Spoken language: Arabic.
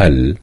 هل